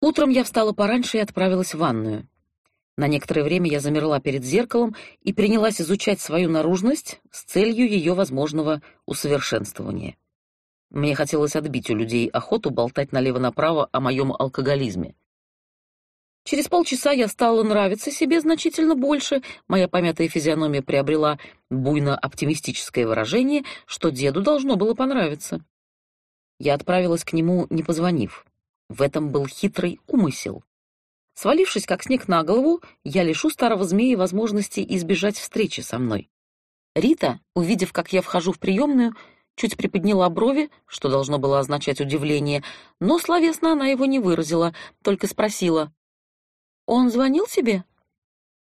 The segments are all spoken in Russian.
Утром я встала пораньше и отправилась в ванную. На некоторое время я замерла перед зеркалом и принялась изучать свою наружность с целью ее возможного усовершенствования. Мне хотелось отбить у людей охоту болтать налево-направо о моем алкоголизме. Через полчаса я стала нравиться себе значительно больше, моя помятая физиономия приобрела буйно-оптимистическое выражение, что деду должно было понравиться. Я отправилась к нему, не позвонив. В этом был хитрый умысел. Свалившись как снег на голову, я лишу старого змея возможности избежать встречи со мной. Рита, увидев, как я вхожу в приемную, чуть приподняла брови, что должно было означать удивление, но словесно она его не выразила, только спросила. «Он звонил тебе?»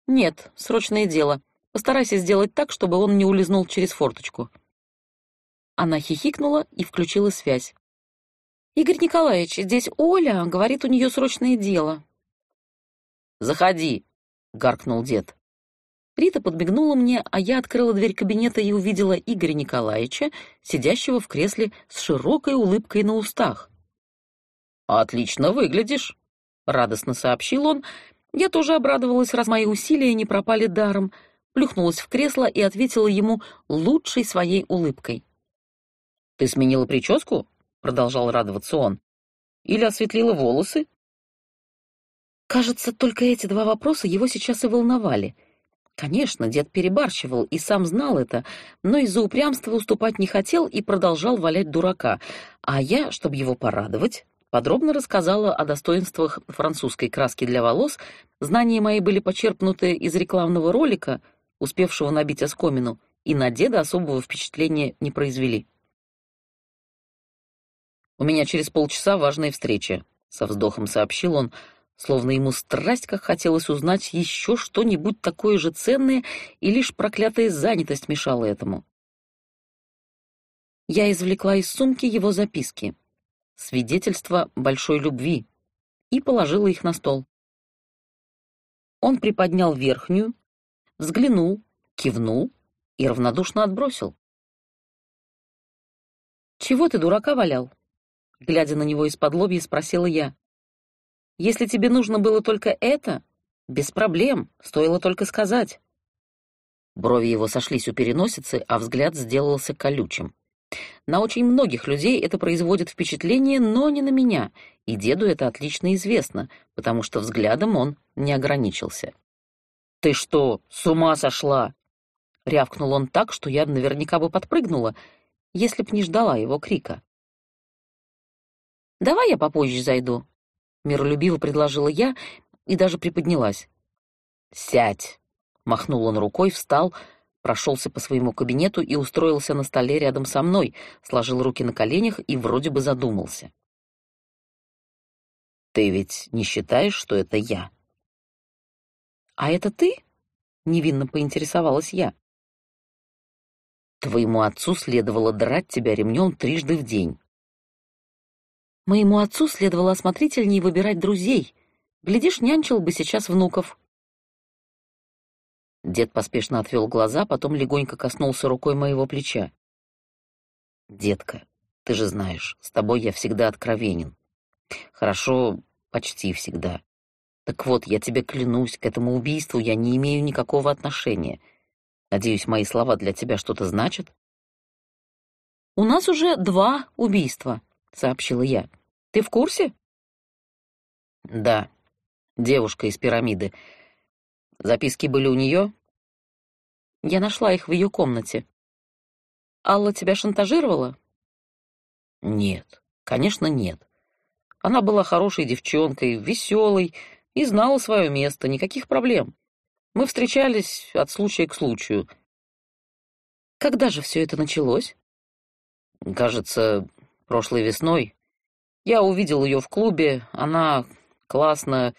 «Нет, срочное дело. Постарайся сделать так, чтобы он не улизнул через форточку». Она хихикнула и включила связь. «Игорь Николаевич, здесь Оля, говорит, у нее срочное дело». «Заходи!» — гаркнул дед. Рита подмигнула мне, а я открыла дверь кабинета и увидела Игоря Николаевича, сидящего в кресле с широкой улыбкой на устах. «Отлично выглядишь», — радостно сообщил он. Я тоже обрадовалась, раз мои усилия не пропали даром, плюхнулась в кресло и ответила ему лучшей своей улыбкой. «Ты сменила прическу?» — продолжал радоваться он. «Или осветлила волосы?» Кажется, только эти два вопроса его сейчас и волновали. Конечно, дед перебарщивал и сам знал это, но из-за упрямства уступать не хотел и продолжал валять дурака. А я, чтобы его порадовать, подробно рассказала о достоинствах французской краски для волос. Знания мои были почерпнуты из рекламного ролика, успевшего набить оскомину, и на деда особого впечатления не произвели. «У меня через полчаса важная встреча», — со вздохом сообщил он, — словно ему страсть как хотелось узнать еще что-нибудь такое же ценное, и лишь проклятая занятость мешала этому. Я извлекла из сумки его записки, свидетельства большой любви, и положила их на стол. Он приподнял верхнюю, взглянул, кивнул и равнодушно отбросил. «Чего ты дурака валял?» Глядя на него из-под лобья, спросила я. Если тебе нужно было только это, без проблем, стоило только сказать. Брови его сошлись у переносицы, а взгляд сделался колючим. На очень многих людей это производит впечатление, но не на меня, и деду это отлично известно, потому что взглядом он не ограничился. «Ты что, с ума сошла?» Рявкнул он так, что я наверняка бы подпрыгнула, если б не ждала его крика. «Давай я попозже зайду», миролюбиво предложила я и даже приподнялась. «Сядь!» — махнул он рукой, встал, прошелся по своему кабинету и устроился на столе рядом со мной, сложил руки на коленях и вроде бы задумался. «Ты ведь не считаешь, что это я?» «А это ты?» — невинно поинтересовалась я. «Твоему отцу следовало драть тебя ремнем трижды в день. Моему отцу следовало осмотрительнее выбирать друзей. Глядишь, нянчил бы сейчас внуков. Дед поспешно отвел глаза, потом легонько коснулся рукой моего плеча. «Детка, ты же знаешь, с тобой я всегда откровенен. Хорошо, почти всегда. Так вот, я тебе клянусь, к этому убийству я не имею никакого отношения. Надеюсь, мои слова для тебя что-то значат?» «У нас уже два убийства», — сообщила я. Ты в курсе? Да. Девушка из пирамиды. Записки были у нее? Я нашла их в ее комнате. Алла тебя шантажировала? Нет, конечно, нет. Она была хорошей девчонкой, веселой и знала свое место, никаких проблем. Мы встречались от случая к случаю. Когда же все это началось? Кажется, прошлой весной. Я увидел ее в клубе, она классно...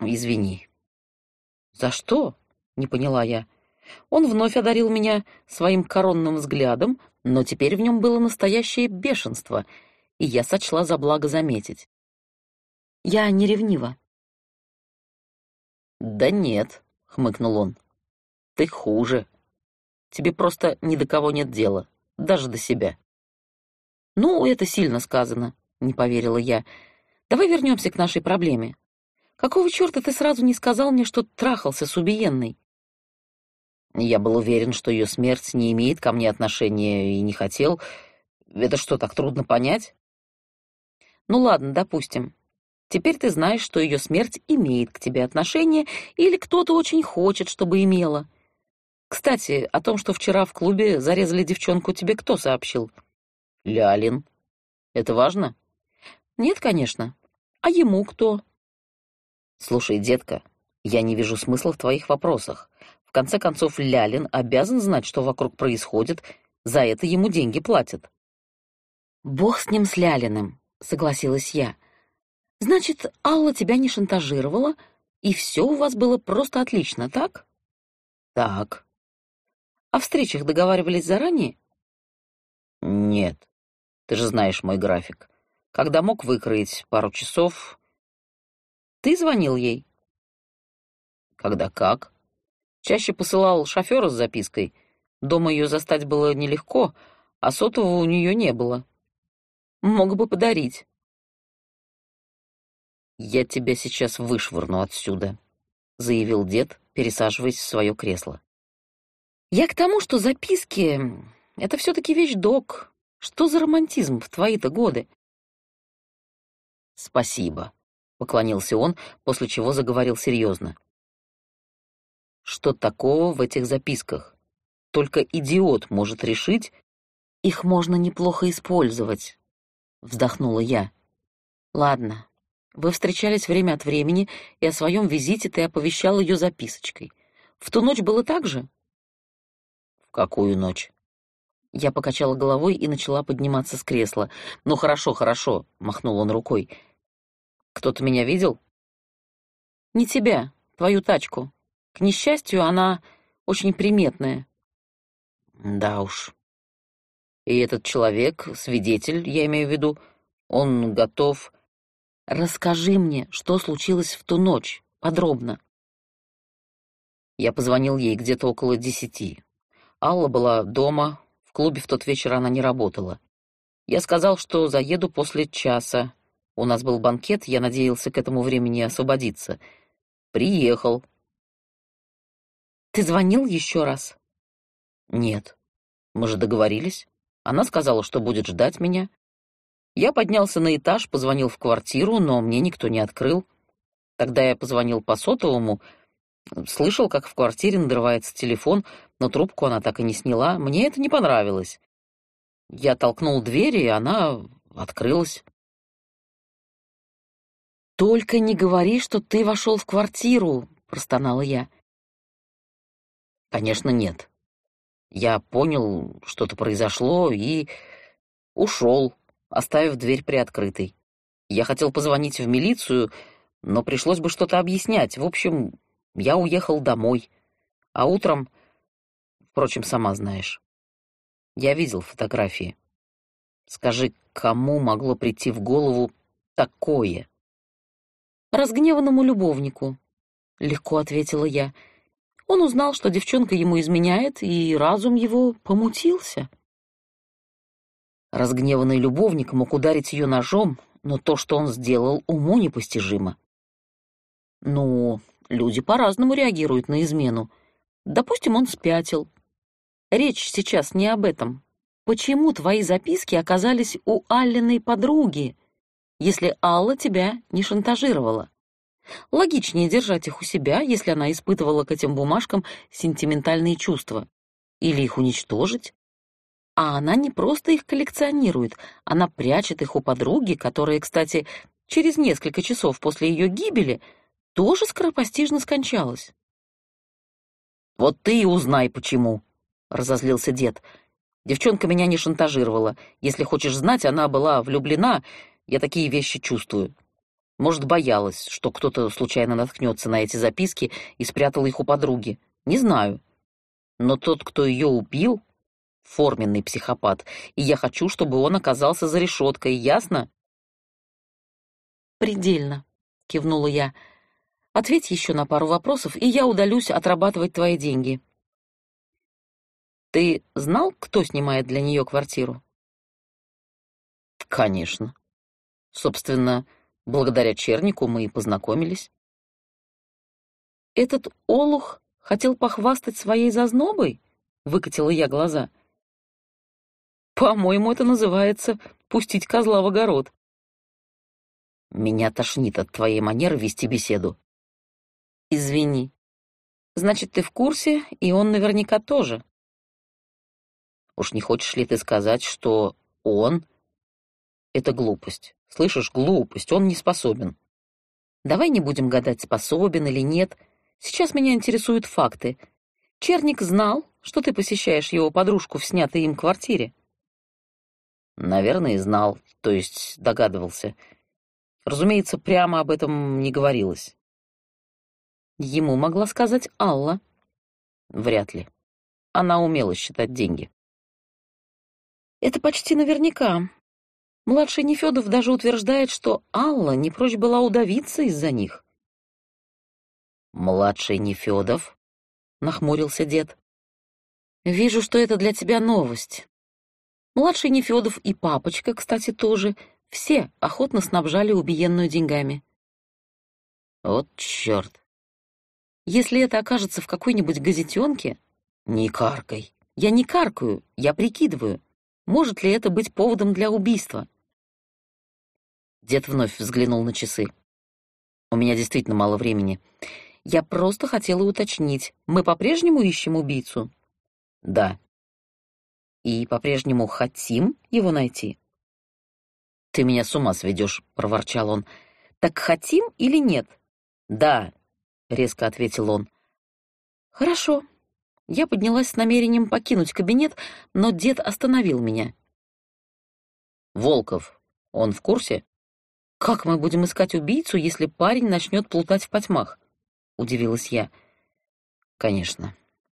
Извини. За что? Не поняла я. Он вновь одарил меня своим коронным взглядом, но теперь в нем было настоящее бешенство, и я сочла за благо заметить. Я не ревнива. Да нет, хмыкнул он. Ты хуже. Тебе просто ни до кого нет дела, даже до себя. «Ну, это сильно сказано», — не поверила я. Давай вернемся к нашей проблеме. Какого черта ты сразу не сказал мне, что трахался с убиенной? Я был уверен, что ее смерть не имеет ко мне отношения и не хотел. Это что, так трудно понять? Ну ладно, допустим. Теперь ты знаешь, что ее смерть имеет к тебе отношение или кто-то очень хочет, чтобы имела. Кстати, о том, что вчера в клубе зарезали девчонку, тебе кто сообщил? Лялин. Это важно? Нет, конечно. А ему кто? Слушай, детка, я не вижу смысла в твоих вопросах. В конце концов, Лялин обязан знать, что вокруг происходит, за это ему деньги платят. Бог с ним, с Лялиным, согласилась я. Значит, Алла тебя не шантажировала, и все у вас было просто отлично, так? Так. О встречах договаривались заранее? Нет. Ты же знаешь мой график. Когда мог выкроить пару часов... Ты звонил ей? Когда как? Чаще посылал шофера с запиской. Дома ее застать было нелегко, а сотового у нее не было. Мог бы подарить. «Я тебя сейчас вышвырну отсюда», — заявил дед, пересаживаясь в свое кресло. «Я к тому, что записки — это все-таки вещдок. Что за романтизм в твои-то годы?» «Спасибо», — поклонился он, после чего заговорил серьезно. Что такого в этих записках? Только идиот может решить, их можно неплохо использовать, вздохнула я. Ладно, вы встречались время от времени, и о своем визите ты оповещал ее записочкой. В ту ночь было так же? В какую ночь? Я покачала головой и начала подниматься с кресла. «Ну хорошо, хорошо», — махнул он рукой. «Кто-то меня видел?» «Не тебя, твою тачку. К несчастью, она очень приметная. Да уж. И этот человек, свидетель, я имею в виду, он готов... Расскажи мне, что случилось в ту ночь, подробно. Я позвонил ей где-то около десяти. Алла была дома, в клубе в тот вечер она не работала. Я сказал, что заеду после часа. У нас был банкет, я надеялся к этому времени освободиться. Приехал. Ты звонил еще раз? Нет. Мы же договорились. Она сказала, что будет ждать меня. Я поднялся на этаж, позвонил в квартиру, но мне никто не открыл. Тогда я позвонил по сотовому, слышал, как в квартире надрывается телефон, но трубку она так и не сняла. Мне это не понравилось. Я толкнул дверь, и она открылась. «Только не говори, что ты вошел в квартиру», — простонала я. Конечно, нет. Я понял, что-то произошло, и ушел, оставив дверь приоткрытой. Я хотел позвонить в милицию, но пришлось бы что-то объяснять. В общем, я уехал домой. А утром... Впрочем, сама знаешь. Я видел фотографии. Скажи, кому могло прийти в голову такое? Разгневанному любовнику, — легко ответила я, — он узнал, что девчонка ему изменяет, и разум его помутился. Разгневанный любовник мог ударить ее ножом, но то, что он сделал, уму непостижимо. Ну, люди по-разному реагируют на измену. Допустим, он спятил. Речь сейчас не об этом. Почему твои записки оказались у Алленой подруги, если Алла тебя не шантажировала? Логичнее держать их у себя, если она испытывала к этим бумажкам сентиментальные чувства. Или их уничтожить. А она не просто их коллекционирует, она прячет их у подруги, которая, кстати, через несколько часов после ее гибели тоже скоропостижно скончалась. «Вот ты и узнай, почему», — разозлился дед. «Девчонка меня не шантажировала. Если хочешь знать, она была влюблена. Я такие вещи чувствую. Может, боялась, что кто-то случайно наткнется на эти записки и спрятал их у подруги. Не знаю. Но тот, кто ее убил, форменный психопат, и я хочу, чтобы он оказался за решеткой, ясно? «Предельно», — кивнула я. «Ответь еще на пару вопросов, и я удалюсь отрабатывать твои деньги». «Ты знал, кто снимает для нее квартиру?» «Конечно. Собственно, Благодаря Чернику мы и познакомились. Этот олух хотел похвастать своей зазнобой? Выкатила я глаза. По-моему, это называется пустить козла в огород. Меня тошнит от твоей манеры вести беседу. Извини. Значит, ты в курсе, и он наверняка тоже. Уж не хочешь ли ты сказать, что он — это глупость? Слышишь, глупость, он не способен. Давай не будем гадать, способен или нет. Сейчас меня интересуют факты. Черник знал, что ты посещаешь его подружку в снятой им квартире. Наверное, знал, то есть догадывался. Разумеется, прямо об этом не говорилось. Ему могла сказать Алла. Вряд ли. Она умела считать деньги. Это почти наверняка. Младший Нефёдов даже утверждает, что Алла не прочь была удавиться из-за них. «Младший Нефёдов?» — нахмурился дед. «Вижу, что это для тебя новость. Младший Нефёдов и папочка, кстати, тоже, все охотно снабжали убиенную деньгами». «Вот чёрт!» «Если это окажется в какой-нибудь газетенке...» «Не каркай!» «Я не каркаю, я прикидываю. Может ли это быть поводом для убийства?» Дед вновь взглянул на часы. «У меня действительно мало времени. Я просто хотела уточнить. Мы по-прежнему ищем убийцу?» «Да». «И по-прежнему хотим его найти?» «Ты меня с ума сведешь», — проворчал он. «Так хотим или нет?» «Да», — резко ответил он. «Хорошо». Я поднялась с намерением покинуть кабинет, но дед остановил меня. «Волков, он в курсе?» «Как мы будем искать убийцу, если парень начнет плутать в потьмах?» — удивилась я. «Конечно.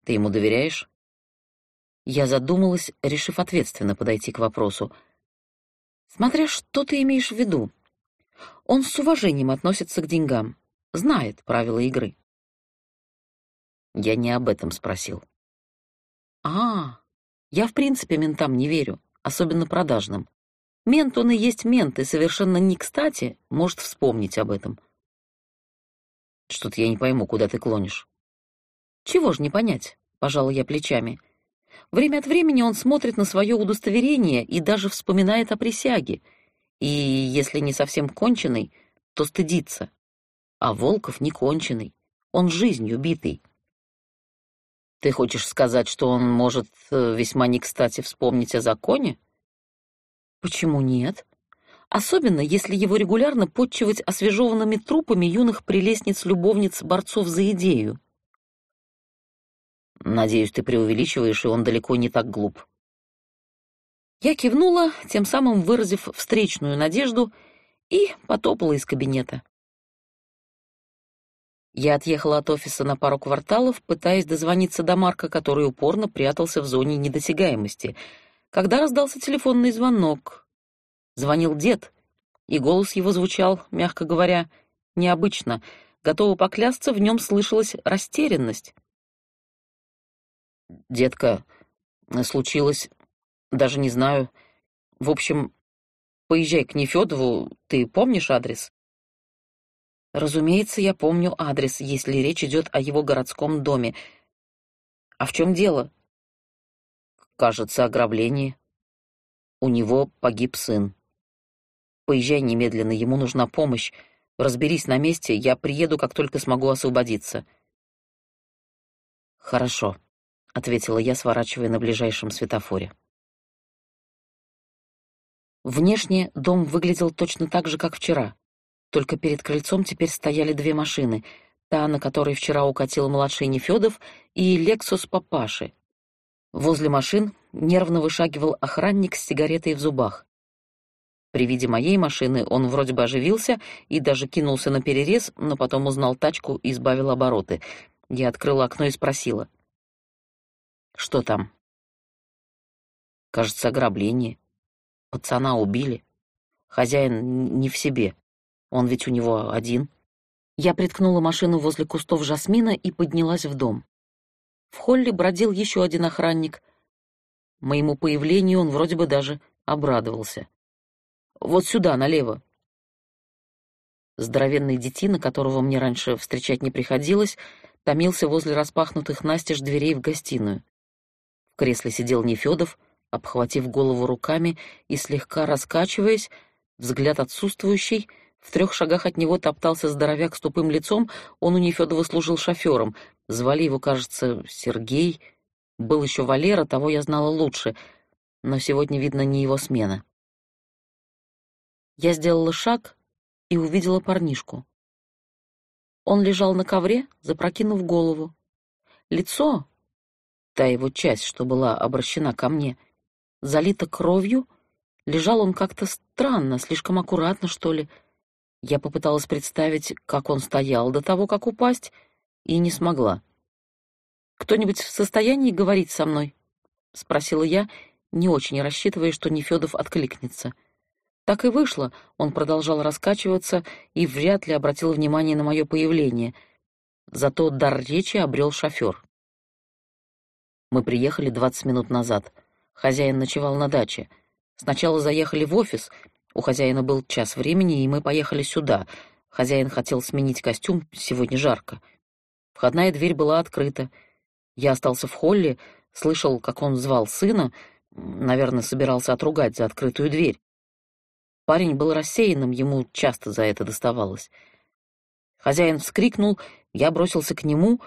Ты ему доверяешь?» Я задумалась, решив ответственно подойти к вопросу. «Смотря что ты имеешь в виду. Он с уважением относится к деньгам, знает правила игры». Я не об этом спросил. «А, я в принципе ментам не верю, особенно продажным. Мент он и есть мент, и совершенно не кстати может вспомнить об этом. Что-то я не пойму, куда ты клонишь. Чего ж не понять, пожала я плечами. Время от времени он смотрит на свое удостоверение и даже вспоминает о присяге. И если не совсем конченый, то стыдится. А Волков не конченый, он жизнью битый. Ты хочешь сказать, что он может э, весьма не кстати вспомнить о законе? Почему нет? Особенно, если его регулярно подчивать освежеванными трупами юных прелестниц-любовниц борцов за идею. Надеюсь, ты преувеличиваешь, и он далеко не так глуп. Я кивнула, тем самым выразив встречную надежду, и потопала из кабинета. Я отъехала от офиса на пару кварталов, пытаясь дозвониться до Марка, который упорно прятался в зоне недосягаемости — когда раздался телефонный звонок. Звонил дед, и голос его звучал, мягко говоря, необычно. Готова поклясться, в нем слышалась растерянность. «Детка, случилось, даже не знаю. В общем, поезжай к Нефёдову, ты помнишь адрес?» «Разумеется, я помню адрес, если речь идет о его городском доме. А в чем дело?» Кажется, ограбление. У него погиб сын. Поезжай немедленно, ему нужна помощь. Разберись на месте, я приеду, как только смогу освободиться. Хорошо, ответила я, сворачивая на ближайшем светофоре. Внешне дом выглядел точно так же, как вчера. Только перед крыльцом теперь стояли две машины: та, на которой вчера укатил младший Нефёдов, и Лексус папаши. Возле машин нервно вышагивал охранник с сигаретой в зубах. При виде моей машины он вроде бы оживился и даже кинулся на перерез, но потом узнал тачку и сбавил обороты. Я открыла окно и спросила. «Что там?» «Кажется, ограбление. Пацана убили. Хозяин не в себе. Он ведь у него один». Я приткнула машину возле кустов жасмина и поднялась в дом. В холле бродил еще один охранник. Моему появлению он вроде бы даже обрадовался. «Вот сюда, налево». Здоровенный детина, которого мне раньше встречать не приходилось, томился возле распахнутых настежь дверей в гостиную. В кресле сидел Нефёдов, обхватив голову руками и слегка раскачиваясь, взгляд отсутствующий, в трех шагах от него топтался здоровяк с тупым лицом, он у Нефёдова служил шофёром. Звали его, кажется, Сергей. Был еще Валера, того я знала лучше, но сегодня, видно, не его смена. Я сделала шаг и увидела парнишку. Он лежал на ковре, запрокинув голову. Лицо, та его часть, что была обращена ко мне, залито кровью, лежал он как-то странно, слишком аккуратно, что ли. Я попыталась представить, как он стоял до того, как упасть, и не смогла. «Кто-нибудь в состоянии говорить со мной?» — спросила я, не очень рассчитывая, что Нефёдов откликнется. Так и вышло, он продолжал раскачиваться и вряд ли обратил внимание на мое появление. Зато дар речи обрел шофер. Мы приехали двадцать минут назад. Хозяин ночевал на даче. Сначала заехали в офис. У хозяина был час времени, и мы поехали сюда. Хозяин хотел сменить костюм, сегодня жарко. Входная дверь была открыта. Я остался в холле, слышал, как он звал сына, наверное, собирался отругать за открытую дверь. Парень был рассеянным, ему часто за это доставалось. Хозяин вскрикнул, я бросился к нему,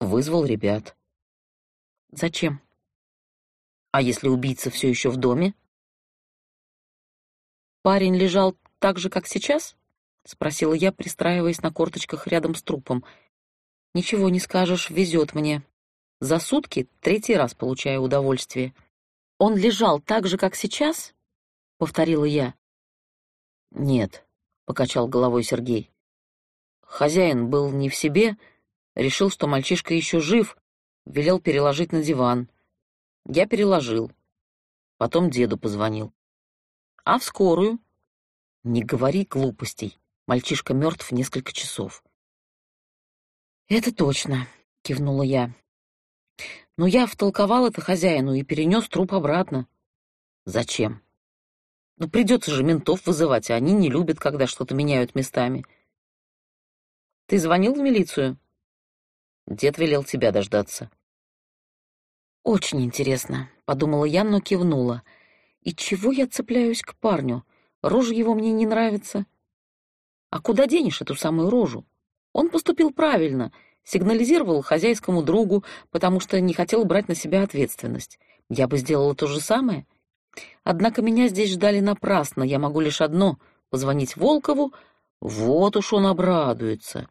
вызвал ребят. «Зачем? А если убийца все еще в доме?» «Парень лежал так же, как сейчас?» — спросила я, пристраиваясь на корточках рядом с трупом. «Ничего не скажешь, везет мне. За сутки третий раз получаю удовольствие. Он лежал так же, как сейчас?» повторила я. Нет, покачал головой Сергей. Хозяин был не в себе, решил, что мальчишка еще жив, велел переложить на диван. Я переложил. Потом деду позвонил. А в скорую? Не говори глупостей. Мальчишка мертв несколько часов. Это точно, кивнула я. Но я втолковал это хозяину и перенес труп обратно. Зачем? Ну, придется же ментов вызывать, а они не любят, когда что-то меняют местами. Ты звонил в милицию? Дед велел тебя дождаться. Очень интересно, подумала я, но кивнула. И чего я цепляюсь к парню? Рожа его мне не нравится. А куда денешь эту самую рожу? Он поступил правильно, сигнализировал хозяйскому другу, потому что не хотел брать на себя ответственность. Я бы сделала то же самое. Однако меня здесь ждали напрасно, я могу лишь одно — позвонить Волкову, вот уж он обрадуется.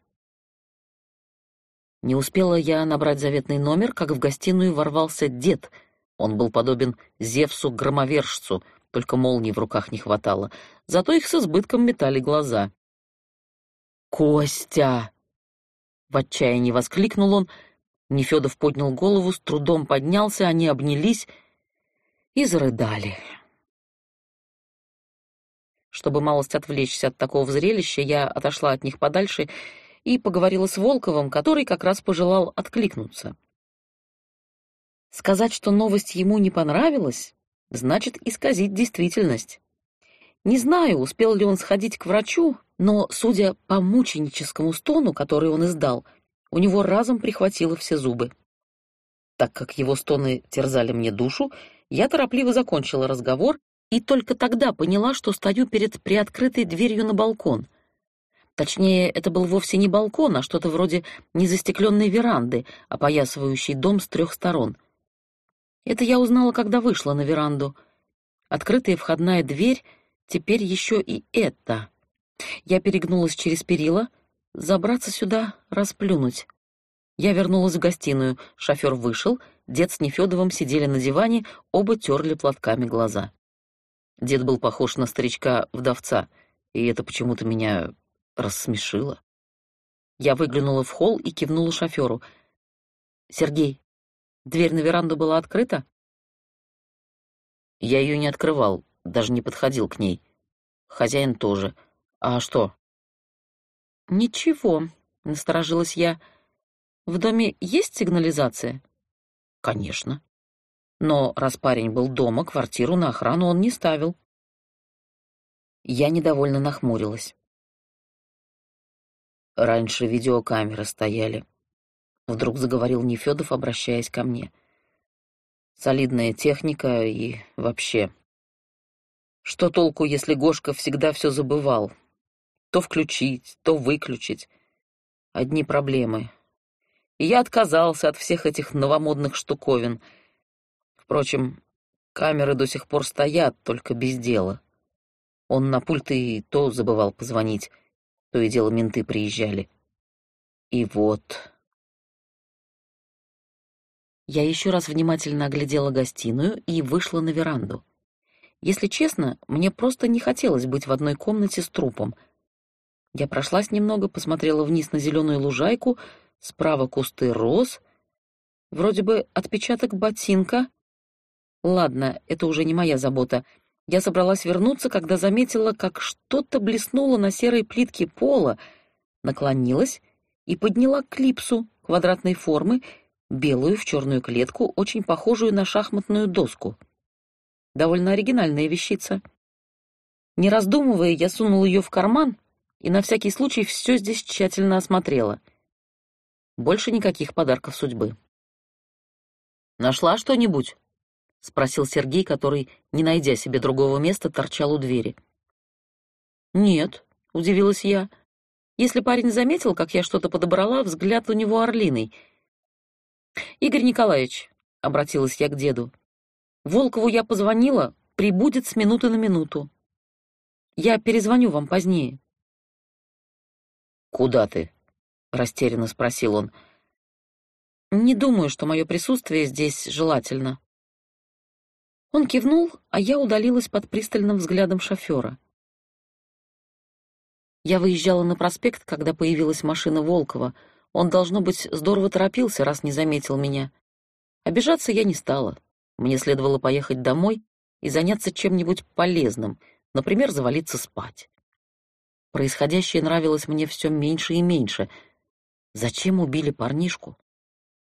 Не успела я набрать заветный номер, как в гостиную ворвался дед. Он был подобен Зевсу-громовержцу, только молний в руках не хватало, зато их с избытком метали глаза. «Костя!» — в отчаянии воскликнул он. Нефёдов поднял голову, с трудом поднялся, они обнялись и зарыдали. Чтобы малость отвлечься от такого зрелища, я отошла от них подальше и поговорила с Волковым, который как раз пожелал откликнуться. Сказать, что новость ему не понравилась, значит исказить действительность. Не знаю, успел ли он сходить к врачу, но, судя по мученическому стону, который он издал, у него разом прихватило все зубы. Так как его стоны терзали мне душу, я торопливо закончила разговор и только тогда поняла, что стою перед приоткрытой дверью на балкон. Точнее, это был вовсе не балкон, а что-то вроде незастекленной веранды, опоясывающей дом с трех сторон. Это я узнала, когда вышла на веранду. Открытая входная дверь, теперь еще и это. Я перегнулась через перила, забраться сюда, расплюнуть. Я вернулась в гостиную, шофер вышел, дед с Нефёдовым сидели на диване, оба терли платками глаза. Дед был похож на старичка-вдовца, и это почему-то меня рассмешило. Я выглянула в холл и кивнула шоферу. «Сергей, дверь на веранду была открыта?» Я ее не открывал, даже не подходил к ней. Хозяин тоже. А что? «Ничего», — насторожилась я. «В доме есть сигнализация?» «Конечно». Но раз парень был дома, квартиру на охрану он не ставил. Я недовольно нахмурилась. Раньше видеокамеры стояли. Вдруг заговорил Нефёдов, обращаясь ко мне. Солидная техника и вообще. Что толку, если Гошка всегда все забывал? То включить, то выключить. Одни проблемы. И я отказался от всех этих новомодных штуковин. Впрочем, камеры до сих пор стоят, только без дела. Он на пульт и то забывал позвонить, то и дело менты приезжали. И вот... Я еще раз внимательно оглядела гостиную и вышла на веранду. Если честно, мне просто не хотелось быть в одной комнате с трупом. Я прошлась немного, посмотрела вниз на зеленую лужайку, справа кусты роз. Вроде бы отпечаток ботинка. Ладно, это уже не моя забота — я собралась вернуться, когда заметила, как что-то блеснуло на серой плитке пола, наклонилась и подняла клипсу квадратной формы, белую в черную клетку, очень похожую на шахматную доску. Довольно оригинальная вещица. Не раздумывая, я сунула ее в карман и на всякий случай все здесь тщательно осмотрела. Больше никаких подарков судьбы. «Нашла что-нибудь?» — спросил Сергей, который, не найдя себе другого места, торчал у двери. «Нет», — удивилась я. Если парень заметил, как я что-то подобрала, взгляд у него орлиный. «Игорь Николаевич», — обратилась я к деду, — «Волкову я позвонила, прибудет с минуты на минуту. Я перезвоню вам позднее». «Куда ты?» — растерянно спросил он. «Не думаю, что мое присутствие здесь желательно», он кивнул, а я удалилась под пристальным взглядом шофера. Я выезжала на проспект, когда появилась машина Волкова. Он, должно быть, здорово торопился, раз не заметил меня. Обижаться я не стала. Мне следовало поехать домой и заняться чем-нибудь полезным, например, завалиться спать. Происходящее нравилось мне все меньше и меньше. Зачем убили парнишку?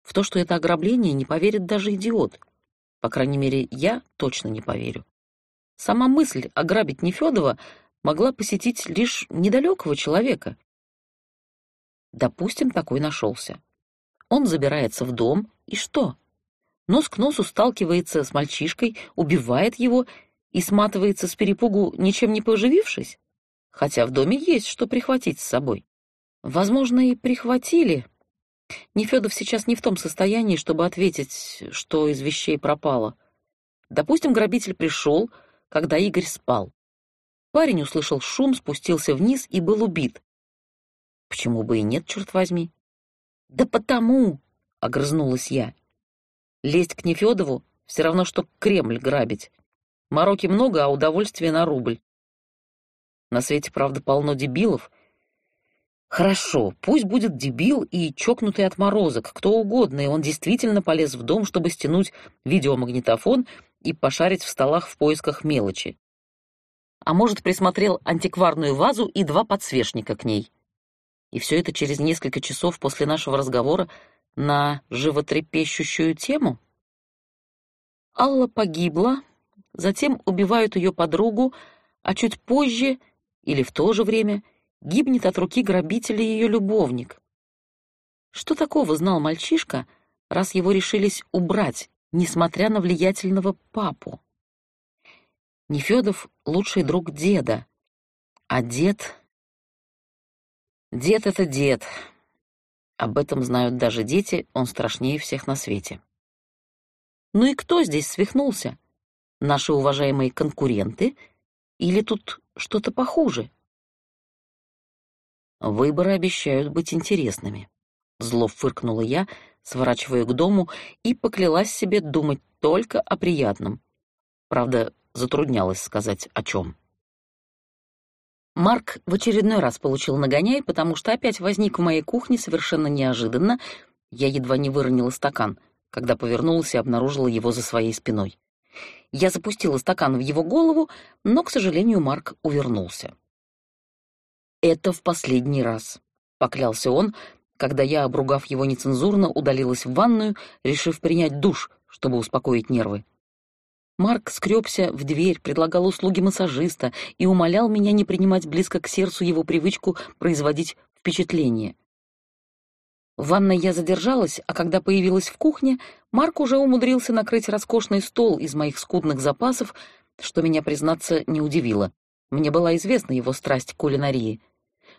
В то, что это ограбление, не поверит даже идиот. По крайней мере, я точно не поверю. Сама мысль ограбить Нефёдова могла посетить лишь недалекого человека. Допустим, такой нашелся. Он забирается в дом, и что? Нос к носу сталкивается с мальчишкой, убивает его и сматывается с перепугу, ничем не поживившись? Хотя в доме есть что прихватить с собой. Возможно, и прихватили, Нефёдов сейчас не в том состоянии, чтобы ответить, что из вещей пропало. Допустим, грабитель пришел, когда Игорь спал. Парень услышал шум, спустился вниз и был убит. Почему бы и нет, черт возьми? Да потому, — огрызнулась я. Лезть к Нефёдову все равно, что Кремль грабить. Мороки много, а удовольствия на рубль. На свете, правда, полно дебилов, Хорошо, пусть будет дебил и чокнутый отморозок, кто угодно, и он действительно полез в дом, чтобы стянуть видеомагнитофон и пошарить в столах в поисках мелочи. А может, присмотрел антикварную вазу и два подсвечника к ней. И все это через несколько часов после нашего разговора на животрепещущую тему? Алла погибла, затем убивают ее подругу, а чуть позже или в то же время — гибнет от руки грабителя ее любовник. Что такого знал мальчишка, раз его решились убрать, несмотря на влиятельного папу? Нефёдов — лучший друг деда, а дед... Дед — это дед. Об этом знают даже дети, он страшнее всех на свете. Ну и кто здесь свихнулся? Наши уважаемые конкуренты? Или тут что-то похуже? Выборы обещают быть интересными. Зло фыркнула я, сворачивая к дому, и поклялась себе думать только о приятном. Правда, затруднялась сказать о чем. Марк в очередной раз получил нагоняй, потому что опять возник в моей кухне совершенно неожиданно. Я едва не выронила стакан, когда повернулась и обнаружила его за своей спиной. Я запустила стакан в его голову, но, к сожалению, Марк увернулся. «Это в последний раз», — поклялся он, когда я, обругав его нецензурно, удалилась в ванную, решив принять душ, чтобы успокоить нервы. Марк скребся в дверь, предлагал услуги массажиста и умолял меня не принимать близко к сердцу его привычку производить впечатление. В ванной я задержалась, а когда появилась в кухне, Марк уже умудрился накрыть роскошный стол из моих скудных запасов, что меня, признаться, не удивило. Мне была известна его страсть к кулинарии.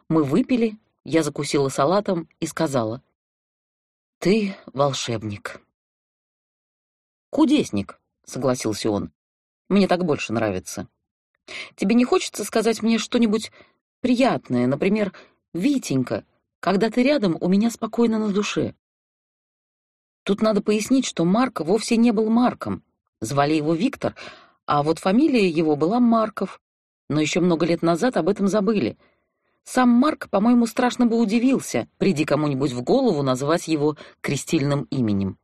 Мы выпили, я закусила салатом и сказала. «Ты волшебник». «Кудесник», — согласился он. «Мне так больше нравится. Тебе не хочется сказать мне что-нибудь приятное, например, «Витенька, когда ты рядом, у меня спокойно на душе». Тут надо пояснить, что Марк вовсе не был Марком. Звали его Виктор, а вот фамилия его была Марков. Но еще много лет назад об этом забыли. Сам Марк, по-моему, страшно бы удивился, приди кому-нибудь в голову назвать его крестильным именем.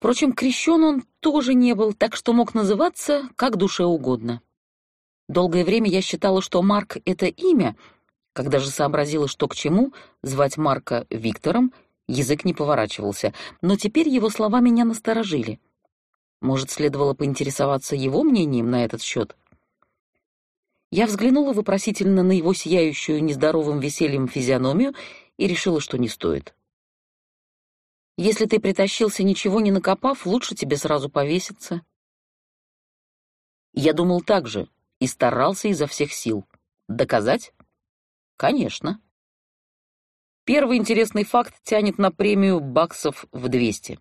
Впрочем, крещен он тоже не был, так что мог называться как душе угодно. Долгое время я считала, что Марк — это имя. Когда же сообразила, что к чему, звать Марка Виктором, язык не поворачивался, но теперь его слова меня насторожили. Может, следовало поинтересоваться его мнением на этот счет? Я взглянула вопросительно на его сияющую нездоровым весельем физиономию и решила, что не стоит. Если ты притащился, ничего не накопав, лучше тебе сразу повеситься. Я думал так же и старался изо всех сил. Доказать? Конечно. Первый интересный факт тянет на премию баксов в 200.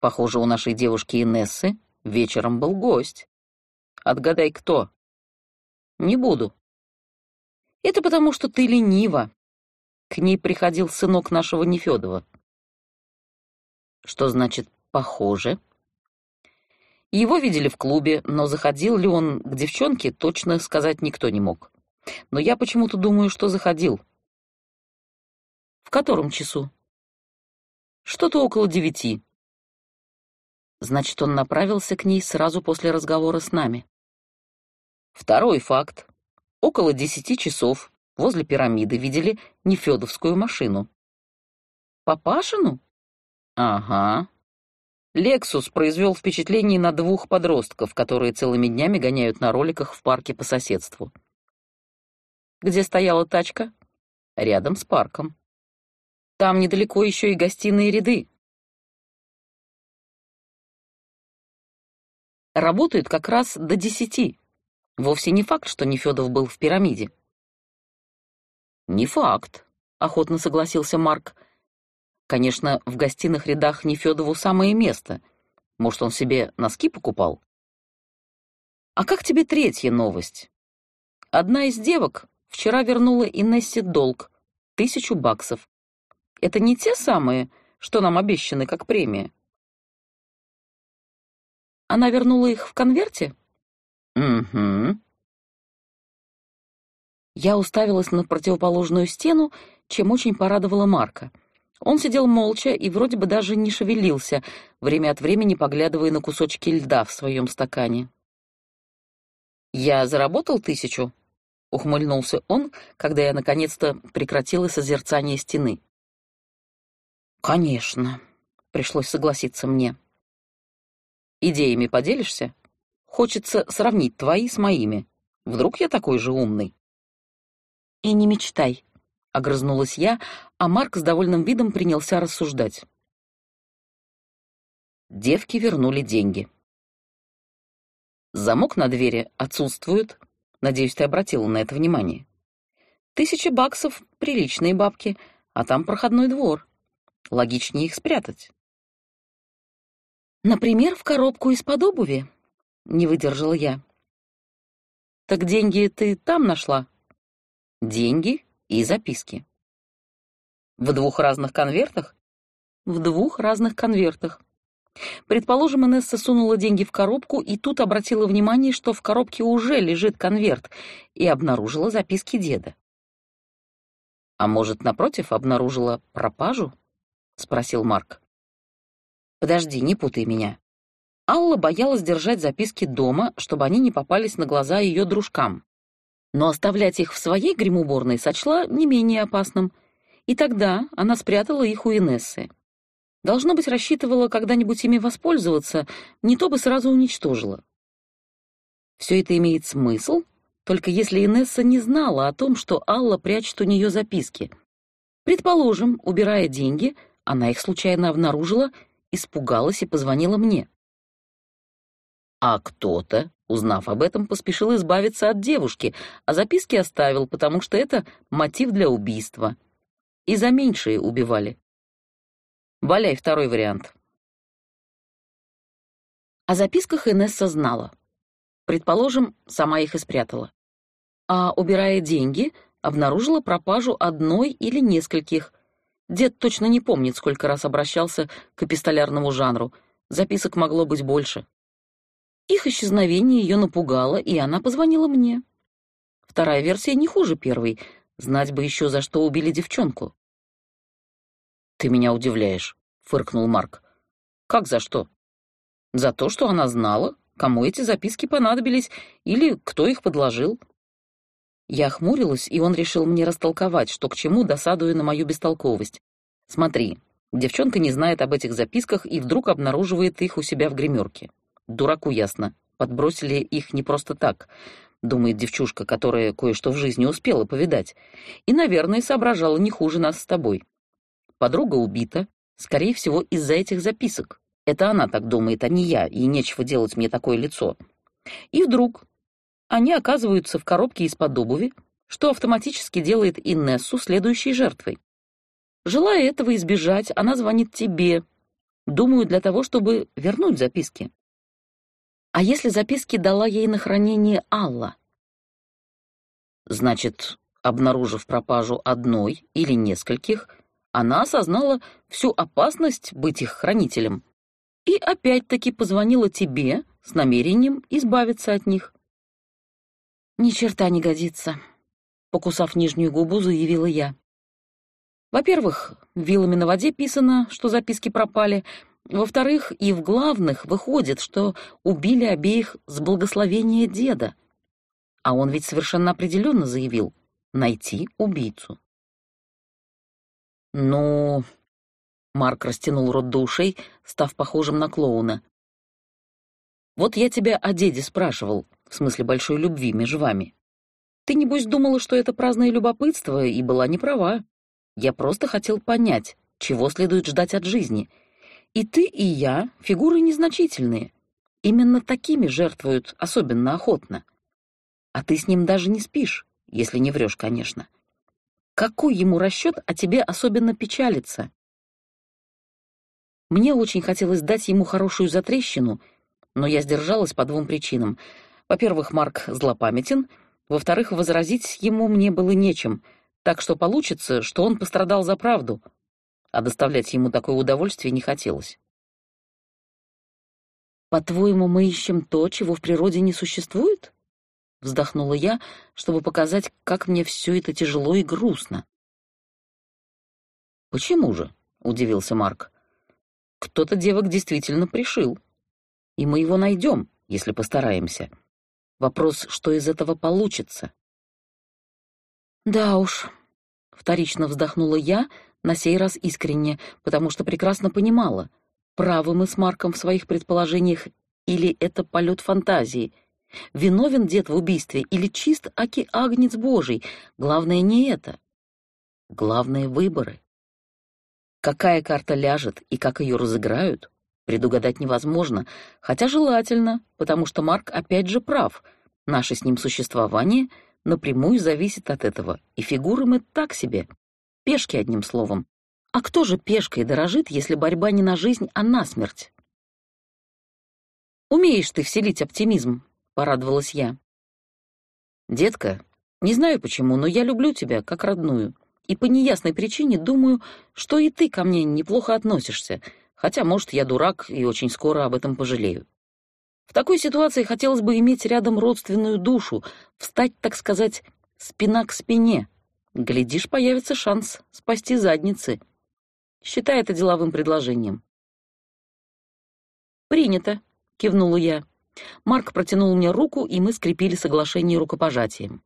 Похоже, у нашей девушки Инессы вечером был гость. Отгадай, кто? Не буду. Это потому, что ты ленива. К ней приходил сынок нашего Нефёдова. Что значит «похоже»? Его видели в клубе, но заходил ли он к девчонке, точно сказать никто не мог. Но я почему-то думаю, что заходил. В котором часу? Что-то около девяти. Значит, он направился к ней сразу после разговора с нами. Второй факт. Около десяти часов возле пирамиды видели нефёдовскую машину. Папашину? Ага. Лексус произвел впечатление на двух подростков, которые целыми днями гоняют на роликах в парке по соседству. Где стояла тачка? Рядом с парком. Там недалеко еще и гостиные ряды. Работают как раз до десяти. Вовсе не факт, что Нефёдов был в пирамиде. «Не факт», — охотно согласился Марк. Конечно, в гостиных рядах Нефёдову самое место. Может, он себе носки покупал? А как тебе третья новость? Одна из девок вчера вернула Инессе долг — тысячу баксов. Это не те самые, что нам обещаны как премия? Она вернула их в конверте? Угу. Я уставилась на противоположную стену, чем очень порадовала Марка — он сидел молча и вроде бы даже не шевелился, время от времени поглядывая на кусочки льда в своем стакане. «Я заработал тысячу?» — ухмыльнулся он, когда я наконец-то прекратила созерцание стены. «Конечно», — пришлось согласиться мне. «Идеями поделишься? Хочется сравнить твои с моими. Вдруг я такой же умный?» «И не мечтай», — огрызнулась я, а Марк с довольным видом принялся рассуждать. Девки вернули деньги. Замок на двери отсутствует. Надеюсь, ты обратила на это внимание. Тысяча баксов — приличные бабки, а там проходной двор. Логичнее их спрятать. Например, в коробку из-под обуви. Не выдержала я. Так деньги ты там нашла? Деньги и записки. В двух разных конвертах? В двух разных конвертах. Предположим, Инесса сунула деньги в коробку и тут обратила внимание, что в коробке уже лежит конверт, и обнаружила записки деда. «А может, напротив, обнаружила пропажу?» — спросил Марк. «Подожди, не путай меня». Алла боялась держать записки дома, чтобы они не попались на глаза ее дружкам но оставлять их в своей гримуборной сочла не менее опасным, и тогда она спрятала их у Инессы. Должно быть, рассчитывала когда-нибудь ими воспользоваться, не то бы сразу уничтожила. Все это имеет смысл, только если Инесса не знала о том, что Алла прячет у нее записки. Предположим, убирая деньги, она их случайно обнаружила, испугалась и позвонила мне. А кто-то, узнав об этом, поспешил избавиться от девушки, а записки оставил, потому что это мотив для убийства. И за меньшие убивали. Валяй второй вариант. О записках Инесса знала. Предположим, сама их и спрятала. А, убирая деньги, обнаружила пропажу одной или нескольких. Дед точно не помнит, сколько раз обращался к эпистолярному жанру. Записок могло быть больше. Их исчезновение ее напугало, и она позвонила мне. Вторая версия не хуже первой. Знать бы еще, за что убили девчонку. «Ты меня удивляешь», — фыркнул Марк. «Как за что?» «За то, что она знала, кому эти записки понадобились или кто их подложил». Я хмурилась, и он решил мне растолковать, что к чему, досадуя на мою бестолковость. «Смотри, девчонка не знает об этих записках и вдруг обнаруживает их у себя в гримерке. Дураку ясно. Подбросили их не просто так, думает девчушка, которая кое-что в жизни успела повидать. И, наверное, соображала не хуже нас с тобой. Подруга убита, скорее всего, из-за этих записок. Это она так думает, а не я, и нечего делать мне такое лицо. И вдруг они оказываются в коробке из-под обуви, что автоматически делает Инессу следующей жертвой. Желая этого избежать, она звонит тебе, думаю, для того, чтобы вернуть записки. А если записки дала ей на хранение Алла? Значит, обнаружив пропажу одной или нескольких, она осознала всю опасность быть их хранителем и опять-таки позвонила тебе с намерением избавиться от них. «Ни черта не годится», — покусав нижнюю губу, заявила я. Во-первых, вилами на воде писано, что записки пропали, во-вторых, и в главных выходит, что убили обеих с благословения деда. А он ведь совершенно определенно заявил «найти убийцу». «Ну...» — Марк растянул рот до став похожим на клоуна. «Вот я тебя о деде спрашивал, в смысле большой любви между вами. Ты, небось, думала, что это праздное любопытство, и была не права. Я просто хотел понять, чего следует ждать от жизни — и ты, и я — фигуры незначительные. Именно такими жертвуют особенно охотно. А ты с ним даже не спишь, если не врешь, конечно. Какой ему расчет о тебе особенно печалится? Мне очень хотелось дать ему хорошую затрещину, но я сдержалась по двум причинам. Во-первых, Марк злопамятен, во-вторых, возразить ему мне было нечем, так что получится, что он пострадал за правду — а доставлять ему такое удовольствие не хотелось. «По-твоему, мы ищем то, чего в природе не существует?» Вздохнула я, чтобы показать, как мне все это тяжело и грустно. «Почему же?» — удивился Марк. «Кто-то девок действительно пришил. И мы его найдем, если постараемся. Вопрос, что из этого получится?» «Да уж», — вторично вздохнула я, — на сей раз искренне, потому что прекрасно понимала, правы мы с Марком в своих предположениях или это полет фантазии. Виновен дед в убийстве или чист аки агнец божий, главное не это. Главное — выборы. Какая карта ляжет и как ее разыграют, предугадать невозможно, хотя желательно, потому что Марк опять же прав. Наше с ним существование напрямую зависит от этого, и фигуры мы так себе. Пешки, одним словом. А кто же пешкой дорожит, если борьба не на жизнь, а на смерть? «Умеешь ты вселить оптимизм», — порадовалась я. «Детка, не знаю почему, но я люблю тебя как родную, и по неясной причине думаю, что и ты ко мне неплохо относишься, хотя, может, я дурак и очень скоро об этом пожалею. В такой ситуации хотелось бы иметь рядом родственную душу, встать, так сказать, спина к спине, Глядишь, появится шанс спасти задницы. Считай это деловым предложением. «Принято», — кивнула я. Марк протянул мне руку, и мы скрепили соглашение рукопожатием.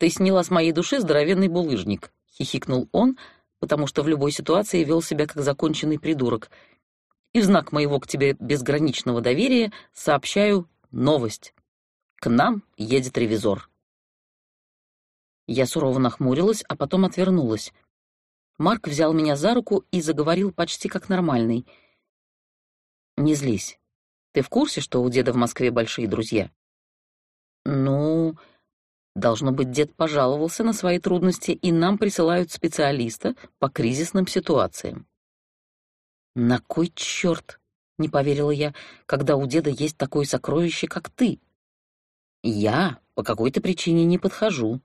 «Ты сняла с моей души здоровенный булыжник», — хихикнул он, потому что в любой ситуации вел себя как законченный придурок. «И в знак моего к тебе безграничного доверия сообщаю новость. К нам едет ревизор. Я сурово нахмурилась, а потом отвернулась. Марк взял меня за руку и заговорил почти как нормальный. «Не злись. Ты в курсе, что у деда в Москве большие друзья?» «Ну...» Должно быть, дед пожаловался на свои трудности, и нам присылают специалиста по кризисным ситуациям. «На кой черт?» — не поверила я, когда у деда есть такое сокровище, как ты. «Я по какой-то причине не подхожу.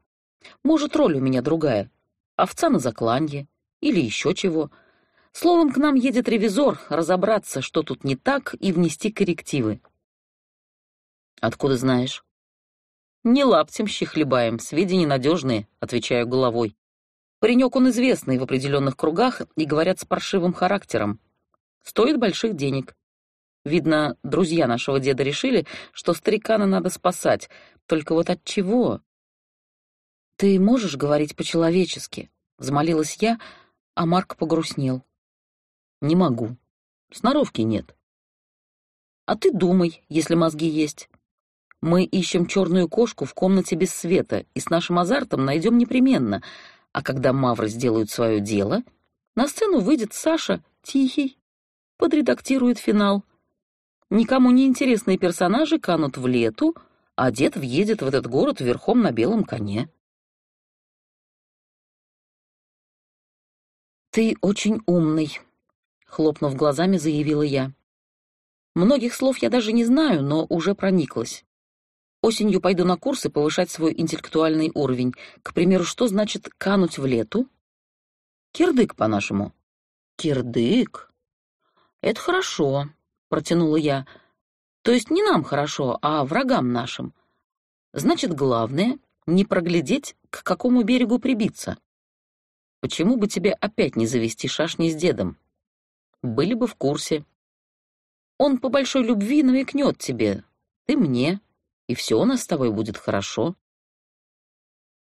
Может, роль у меня другая. Овца на закланье или еще чего. Словом, к нам едет ревизор разобраться, что тут не так, и внести коррективы». «Откуда знаешь?» «Не лаптем щихлебаем, сведения надежные», — отвечаю головой. Паренек он известный в определенных кругах и, говорят, с паршивым характером. Стоит больших денег. Видно, друзья нашего деда решили, что старикана надо спасать. Только вот от чего? «Ты можешь говорить по-человечески?» — взмолилась я, а Марк погрустнел. «Не могу. Сноровки нет». «А ты думай, если мозги есть. Мы ищем черную кошку в комнате без света и с нашим азартом найдем непременно, а когда мавры сделают свое дело, на сцену выйдет Саша, тихий, подредактирует финал. Никому не интересные персонажи канут в лету, а дед въедет в этот город верхом на белом коне. «Ты очень умный», — хлопнув глазами, заявила я. «Многих слов я даже не знаю, но уже прониклась. Осенью пойду на курсы повышать свой интеллектуальный уровень. К примеру, что значит «кануть в лету»?» «Кирдык, по-нашему». «Кирдык?» «Это хорошо», — протянула я. «То есть не нам хорошо, а врагам нашим. Значит, главное — не проглядеть, к какому берегу прибиться. Почему бы тебе опять не завести шашни с дедом? Были бы в курсе. Он по большой любви намекнет тебе, ты мне, и все у нас с тобой будет хорошо».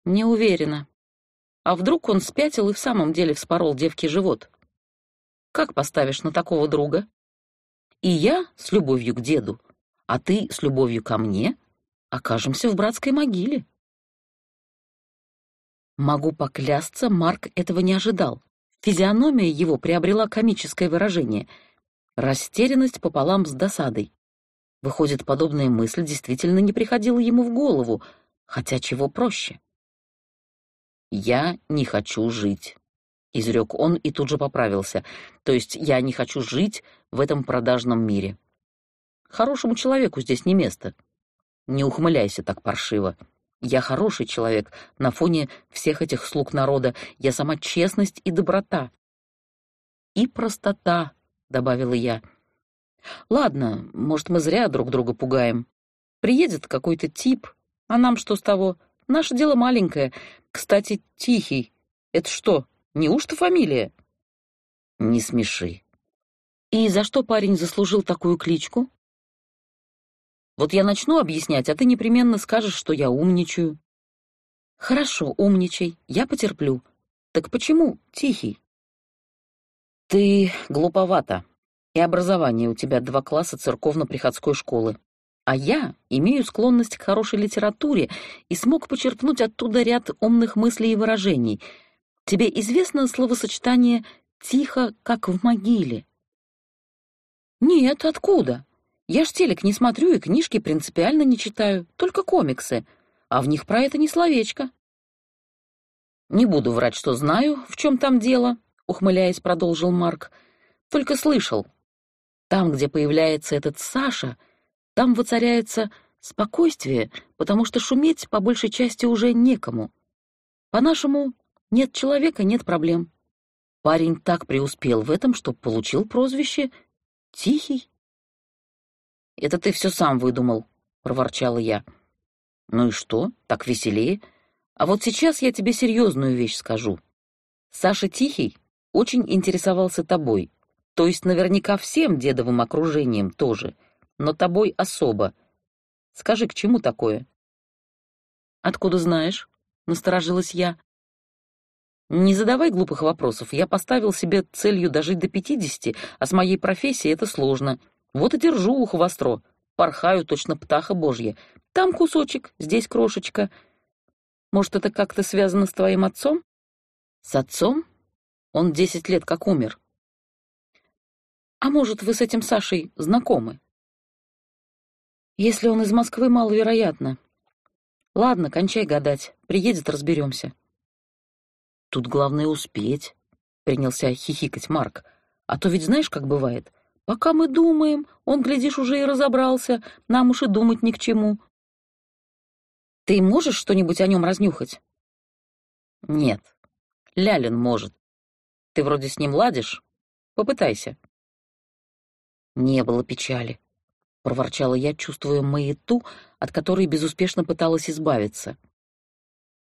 «Не уверена. А вдруг он спятил и в самом деле вспорол девке живот?» Как поставишь на такого друга? И я с любовью к деду, а ты с любовью ко мне окажемся в братской могиле. Могу поклясться, Марк этого не ожидал. Физиономия его приобрела комическое выражение. Растерянность пополам с досадой. Выходит, подобная мысль действительно не приходила ему в голову, хотя чего проще. «Я не хочу жить», — изрек он и тут же поправился. «То есть я не хочу жить в этом продажном мире. Хорошему человеку здесь не место. Не ухмыляйся так паршиво. Я хороший человек на фоне всех этих слуг народа. Я сама честность и доброта». «И простота», — добавила я. «Ладно, может, мы зря друг друга пугаем. Приедет какой-то тип, а нам что с того? Наше дело маленькое. Кстати, Тихий. Это что, Неужто фамилия?» «Не смеши». «И за что парень заслужил такую кличку?» «Вот я начну объяснять, а ты непременно скажешь, что я умничаю». «Хорошо, умничай, я потерплю. Так почему тихий?» «Ты глуповата, и образование у тебя два класса церковно-приходской школы. А я имею склонность к хорошей литературе и смог почерпнуть оттуда ряд умных мыслей и выражений — Тебе известно словосочетание «тихо, как в могиле»?» «Нет, откуда? Я ж телек не смотрю и книжки принципиально не читаю, только комиксы, а в них про это ни словечко». «Не буду врать, что знаю, в чем там дело», — ухмыляясь, продолжил Марк. «Только слышал. Там, где появляется этот Саша, там воцаряется спокойствие, потому что шуметь по большей части уже некому. По-нашему, нет человека — нет проблем. Парень так преуспел в этом, что получил прозвище «Тихий». «Это ты все сам выдумал», — проворчала я. «Ну и что? Так веселее. А вот сейчас я тебе серьезную вещь скажу. Саша Тихий очень интересовался тобой, то есть наверняка всем дедовым окружением тоже, но тобой особо. Скажи, к чему такое?» «Откуда знаешь?» — насторожилась я. Не задавай глупых вопросов. Я поставил себе целью дожить до пятидесяти, а с моей профессией это сложно. Вот и держу ухо востро. порхаю, точно птаха божья. Там кусочек, здесь крошечка. Может, это как-то связано с твоим отцом? С отцом? Он десять лет как умер. А может, вы с этим Сашей знакомы? Если он из Москвы, маловероятно. Ладно, кончай гадать. Приедет, разберемся. Тут главное успеть, принялся хихикать Марк. А то ведь знаешь, как бывает. Пока мы думаем, он, глядишь, уже и разобрался, нам уж и думать ни к чему. Ты можешь что-нибудь о нем разнюхать? Нет. Лялин может. Ты вроде с ним ладишь? Попытайся. Не было печали, проворчала я, чувствуя маяту, от которой безуспешно пыталась избавиться.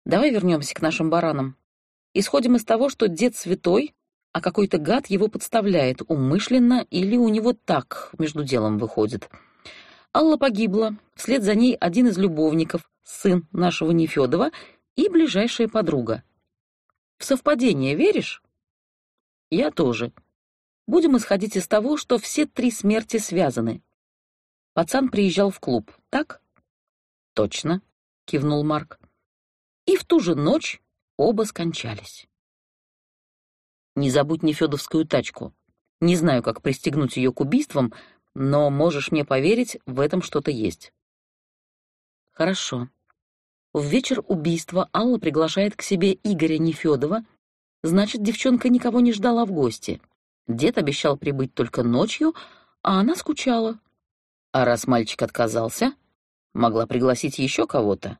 Давай вернемся к нашим баранам. Исходим из того, что дед святой, а какой-то гад его подставляет умышленно или у него так между делом выходит. Алла погибла, вслед за ней один из любовников, сын нашего Нефёдова и ближайшая подруга. В совпадение веришь? Я тоже. Будем исходить из того, что все три смерти связаны. Пацан приезжал в клуб, так? Точно, кивнул Марк. И в ту же ночь оба скончались. Не забудь Нефёдовскую тачку. Не знаю, как пристегнуть ее к убийствам, но можешь мне поверить, в этом что-то есть. Хорошо. В вечер убийства Алла приглашает к себе Игоря Нефёдова, значит, девчонка никого не ждала в гости. Дед обещал прибыть только ночью, а она скучала. А раз мальчик отказался, могла пригласить еще кого-то.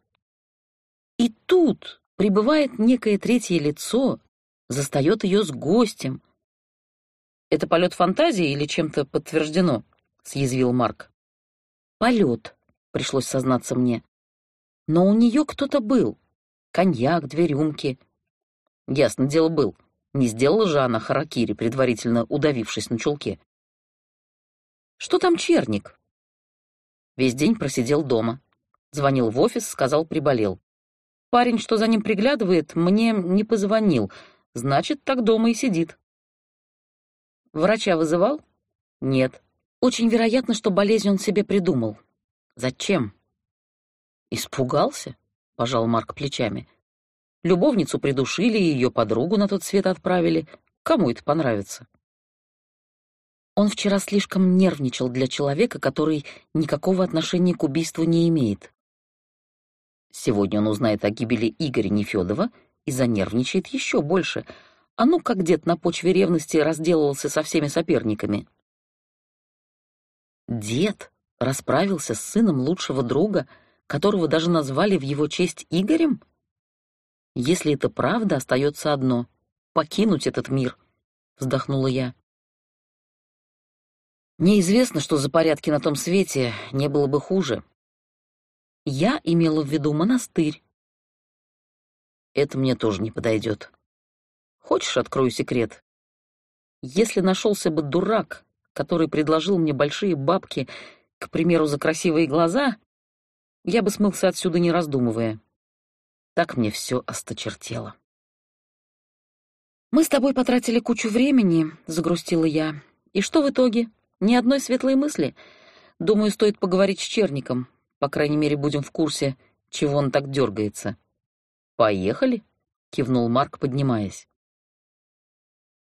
И тут прибывает некое третье лицо, застает ее с гостем. «Это полет фантазии или чем-то подтверждено?» — съязвил Марк. «Полет», — пришлось сознаться мне. «Но у нее кто-то был. Коньяк, две рюмки». «Ясно дело, был. Не сделала же она харакири, предварительно удавившись на чулке». «Что там черник?» Весь день просидел дома. Звонил в офис, сказал, приболел. Парень, что за ним приглядывает, мне не позвонил, Значит, так дома и сидит. Врача вызывал? Нет. Очень вероятно, что болезнь он себе придумал. Зачем? Испугался? Пожал Марк плечами. Любовницу придушили, и ее подругу на тот свет отправили. Кому это понравится? Он вчера слишком нервничал для человека, который никакого отношения к убийству не имеет. Сегодня он узнает о гибели Игоря Нефёдова и занервничает еще больше. А ну, как дед на почве ревности разделывался со всеми соперниками. Дед расправился с сыном лучшего друга, которого даже назвали в его честь Игорем? Если это правда, остается одно — покинуть этот мир, — вздохнула я. Неизвестно, что за порядки на том свете, не было бы хуже. Я имела в виду монастырь, это мне тоже не подойдет. Хочешь, открою секрет? Если нашелся бы дурак, который предложил мне большие бабки, к примеру, за красивые глаза, я бы смылся отсюда, не раздумывая. Так мне все осточертело. «Мы с тобой потратили кучу времени», — загрустила я. «И что в итоге? Ни одной светлой мысли? Думаю, стоит поговорить с Черником. По крайней мере, будем в курсе, чего он так дергается». «Поехали», — кивнул Марк, поднимаясь.